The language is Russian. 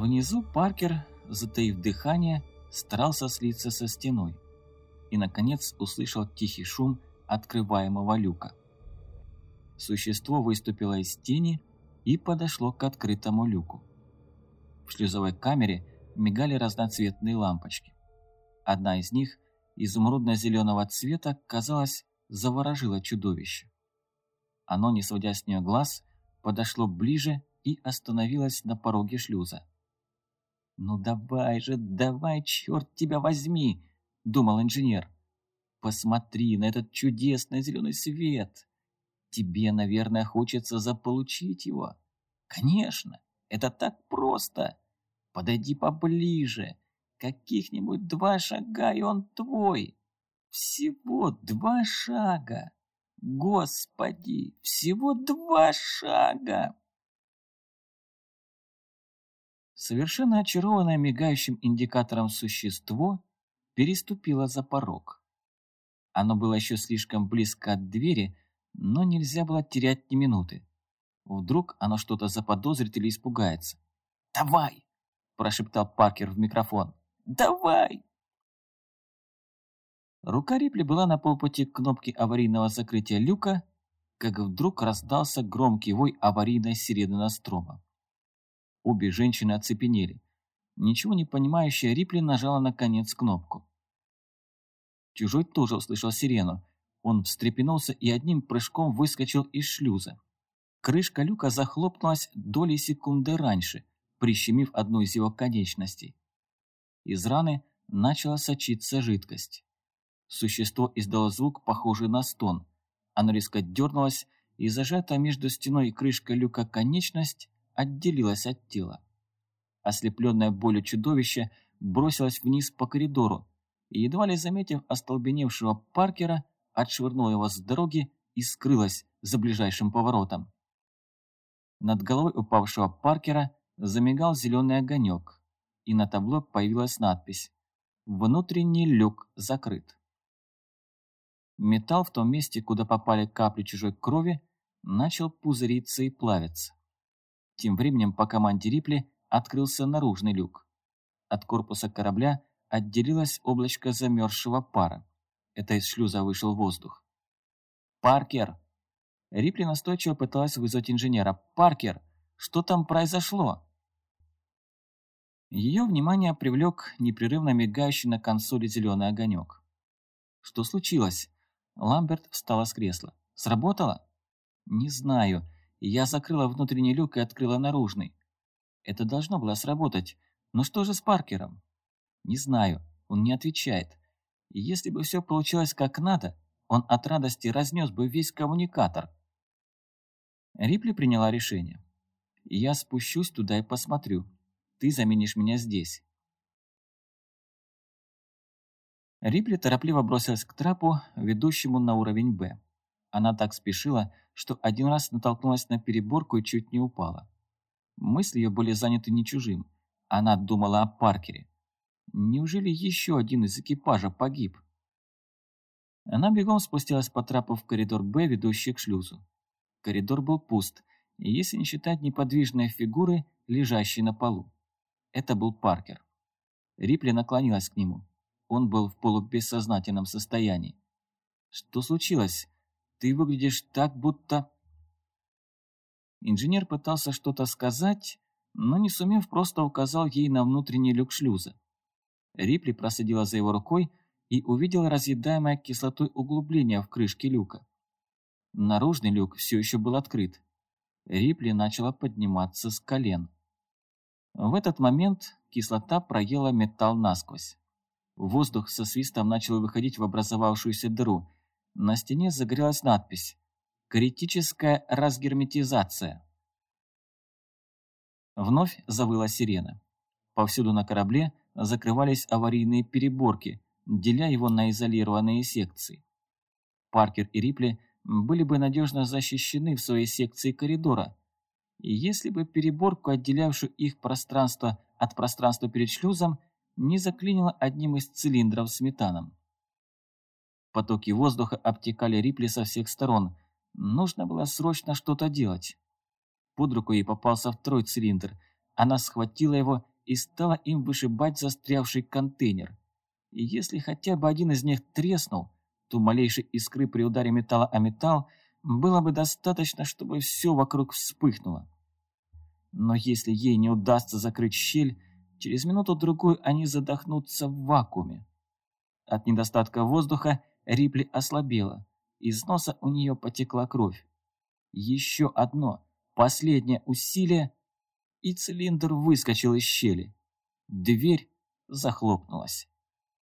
Внизу Паркер, затаив дыхание, старался слиться со стеной и, наконец, услышал тихий шум открываемого люка. Существо выступило из тени и подошло к открытому люку. В шлюзовой камере мигали разноцветные лампочки. Одна из них, изумрудно-зеленого цвета, казалось, заворожила чудовище. Оно, не сводя с нее глаз, подошло ближе и остановилось на пороге шлюза. «Ну давай же, давай, черт тебя возьми!» — думал инженер. «Посмотри на этот чудесный зеленый свет! Тебе, наверное, хочется заполучить его. Конечно, это так просто. Подойди поближе. Каких-нибудь два шага, и он твой. Всего два шага. Господи, всего два шага. Совершенно очарованное мигающим индикатором существо переступило за порог. Оно было еще слишком близко от двери, но нельзя было терять ни минуты. Вдруг оно что-то заподозрит или испугается. «Давай!» – прошептал Паркер в микрофон. «Давай!» Рука Рипли была на полпути к кнопке аварийного закрытия люка, как вдруг раздался громкий вой аварийной сирены Настрома. Обе женщины оцепенели. Ничего не понимающая Рипли нажала на конец кнопку. Чужой тоже услышал сирену, он встрепенулся и одним прыжком выскочил из шлюза. Крышка люка захлопнулась доли секунды раньше, прищемив одну из его конечностей. Из раны начала сочиться жидкость. Существо издало звук, похожий на стон. Оно резко дернулось, и зажатая между стеной и крышкой люка конечность отделилась от тела. Ослепленное болью чудовище бросилось вниз по коридору, и, едва ли заметив остолбеневшего Паркера, отшвырнула его с дороги и скрылась за ближайшим поворотом. Над головой упавшего Паркера замигал зеленый огонек, и на табло появилась надпись «Внутренний люк закрыт». Металл в том месте, куда попали капли чужой крови, начал пузыриться и плавиться. Тем временем по команде Рипли открылся наружный люк. От корпуса корабля отделилось облачко замерзшего пара. Это из шлюза вышел воздух. «Паркер!» Рипли настойчиво пыталась вызвать инженера. «Паркер! Что там произошло?» Ее внимание привлек непрерывно мигающий на консоли зеленый огонек. «Что случилось?» Ламберт встала с кресла. «Сработало?» «Не знаю. Я закрыла внутренний люк и открыла наружный. Это должно было сработать. Но что же с Паркером?» «Не знаю. Он не отвечает. И если бы все получилось как надо, он от радости разнес бы весь коммуникатор. Рипли приняла решение. «Я спущусь туда и посмотрю. Ты заменишь меня здесь». Рипли торопливо бросилась к трапу, ведущему на уровень «Б». Она так спешила, что один раз натолкнулась на переборку и чуть не упала. Мысли ее были заняты не чужим. Она думала о Паркере. Неужели еще один из экипажа погиб? Она бегом спустилась по трапу в коридор «Б», ведущий к шлюзу. Коридор был пуст, если не считать неподвижной фигуры, лежащей на полу. Это был Паркер. Рипли наклонилась к нему. Он был в полубессознательном состоянии. «Что случилось? Ты выглядишь так, будто...» Инженер пытался что-то сказать, но не сумев, просто указал ей на внутренний люк шлюза. Рипли просадила за его рукой и увидела разъедаемое кислотой углубление в крышке люка. Наружный люк все еще был открыт. Рипли начала подниматься с колен. В этот момент кислота проела металл насквозь. Воздух со свистом начал выходить в образовавшуюся дыру. На стене загорелась надпись «Критическая разгерметизация». Вновь завыла сирена. Повсюду на корабле закрывались аварийные переборки, деля его на изолированные секции. Паркер и Рипли были бы надежно защищены в своей секции коридора, и если бы переборку, отделявшую их пространство от пространства перед шлюзом, не заклинило одним из цилиндров с метаном. Потоки воздуха обтекали Рипли со всех сторон. Нужно было срочно что-то делать. Под руку ей попался второй цилиндр. Она схватила его и стала им вышибать застрявший контейнер. И если хотя бы один из них треснул, то малейшей искры при ударе металла о металл было бы достаточно, чтобы все вокруг вспыхнуло. Но если ей не удастся закрыть щель, через минуту-другую они задохнутся в вакууме. От недостатка воздуха Рипли ослабела, из носа у нее потекла кровь. Еще одно, последнее усилие, и цилиндр выскочил из щели. Дверь захлопнулась.